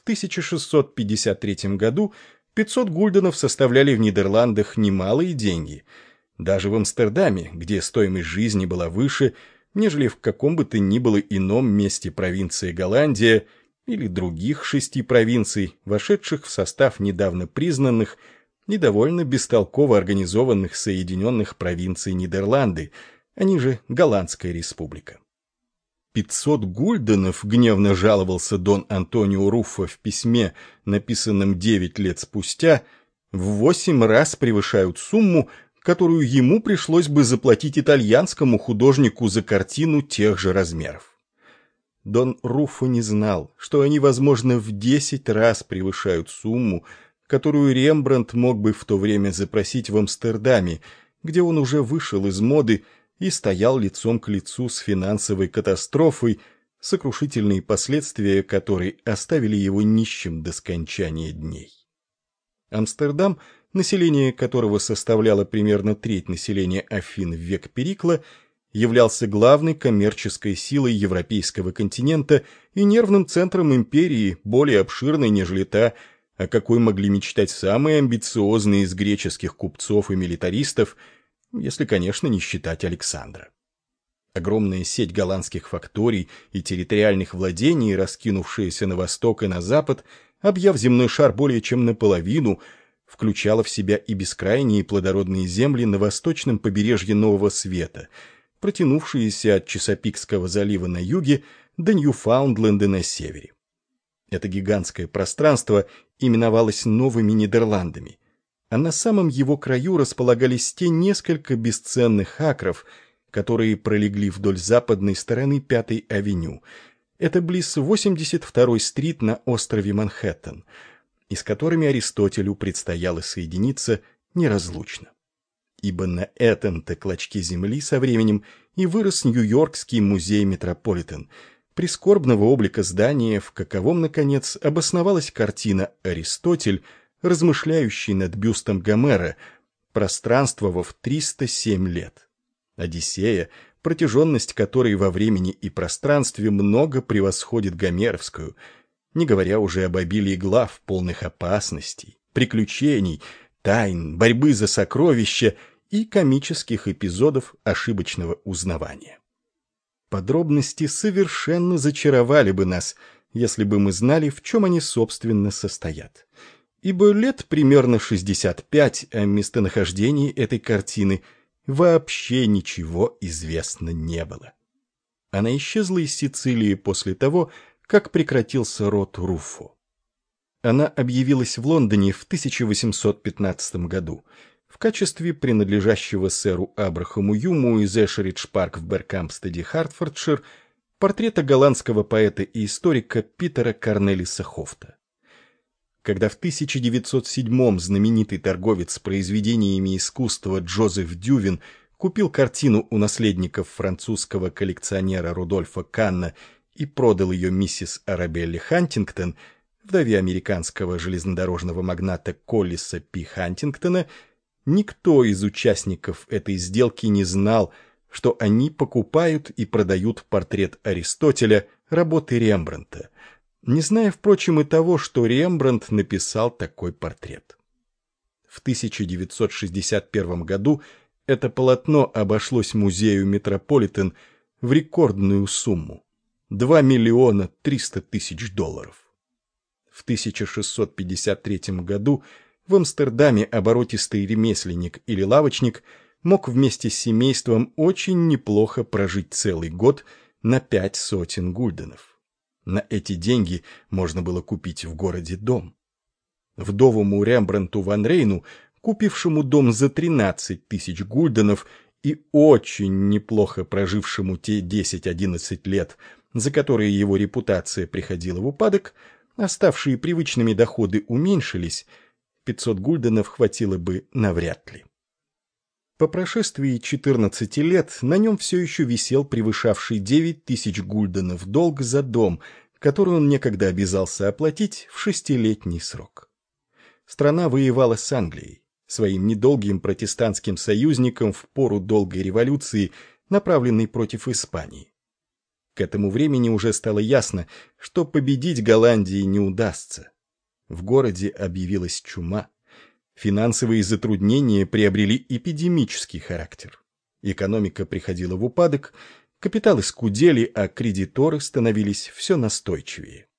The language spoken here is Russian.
в 1653 году 500 гульденов составляли в Нидерландах немалые деньги. Даже в Амстердаме, где стоимость жизни была выше, нежели в каком бы то ни было ином месте провинции Голландия или других шести провинций, вошедших в состав недавно признанных и довольно бестолково организованных Соединенных провинций Нидерланды, они же Голландская республика. «Пятьсот гульденов», — гневно жаловался Дон Антонио Руффо в письме, написанном девять лет спустя, в восемь раз превышают сумму, которую ему пришлось бы заплатить итальянскому художнику за картину тех же размеров. Дон Руффо не знал, что они, возможно, в десять раз превышают сумму, которую Рембрандт мог бы в то время запросить в Амстердаме, где он уже вышел из моды и стоял лицом к лицу с финансовой катастрофой, сокрушительные последствия которой оставили его нищим до скончания дней. Амстердам, население которого составляло примерно треть населения Афин в век Перикла, являлся главной коммерческой силой европейского континента и нервным центром империи, более обширной, нежели та, о какой могли мечтать самые амбициозные из греческих купцов и милитаристов – если, конечно, не считать Александра. Огромная сеть голландских факторий и территориальных владений, раскинувшаяся на восток и на запад, объяв земной шар более чем наполовину, включала в себя и бескрайние плодородные земли на восточном побережье Нового Света, протянувшиеся от Чесопикского залива на юге до Ньюфаундленда на севере. Это гигантское пространство именовалось Новыми Нидерландами, а на самом его краю располагались те несколько бесценных акров, которые пролегли вдоль западной стороны Пятой авеню. Это близ 82-й стрит на острове Манхэттен, и с которыми Аристотелю предстояло соединиться неразлучно. Ибо на этом-то клочке земли со временем и вырос Нью-Йоркский музей Метрополитен, прискорбного облика здания, в каковом, наконец, обосновалась картина «Аристотель», размышляющий над бюстом Гомера, пространствовав 307 лет. Одиссея, протяженность которой во времени и пространстве много превосходит гомеровскую, не говоря уже об обилии глав, полных опасностей, приключений, тайн, борьбы за сокровища и комических эпизодов ошибочного узнавания. Подробности совершенно зачаровали бы нас, если бы мы знали, в чем они, собственно, состоят ибо лет примерно 65 о местонахождении этой картины вообще ничего известно не было. Она исчезла из Сицилии после того, как прекратился род Руффо. Она объявилась в Лондоне в 1815 году в качестве принадлежащего сэру Абрахаму Юму из Эшеридж-парк в Беркампстеде, Хартфордшир, портрета голландского поэта и историка Питера Корнелиса Хофта когда в 1907 знаменитый торговец произведениями искусства Джозеф Дювин купил картину у наследников французского коллекционера Рудольфа Канна и продал ее миссис Арабелле Хантингтон, вдове американского железнодорожного магната Коллиса Пи Хантингтона, никто из участников этой сделки не знал, что они покупают и продают портрет Аристотеля работы Рембрандта – не зная, впрочем, и того, что Рембрандт написал такой портрет. В 1961 году это полотно обошлось музею Метрополитен в рекордную сумму – 2 миллиона 300 тысяч долларов. В 1653 году в Амстердаме оборотистый ремесленник или лавочник мог вместе с семейством очень неплохо прожить целый год на пять сотен гульденов. На эти деньги можно было купить в городе дом. Вдовому Рембрандту Ван Рейну, купившему дом за 13 тысяч гульденов и очень неплохо прожившему те 10-11 лет, за которые его репутация приходила в упадок, оставшие привычными доходы уменьшились, 500 гульденов хватило бы навряд ли. По прошествии 14 лет на нем все еще висел превышавший 9 тысяч гульденов долг за дом, который он некогда обязался оплатить в шестилетний срок. Страна воевала с Англией, своим недолгим протестантским союзником в пору долгой революции, направленной против Испании. К этому времени уже стало ясно, что победить Голландии не удастся. В городе объявилась чума. Финансовые затруднения приобрели эпидемический характер. Экономика приходила в упадок, капиталы скудели, а кредиторы становились все настойчивее.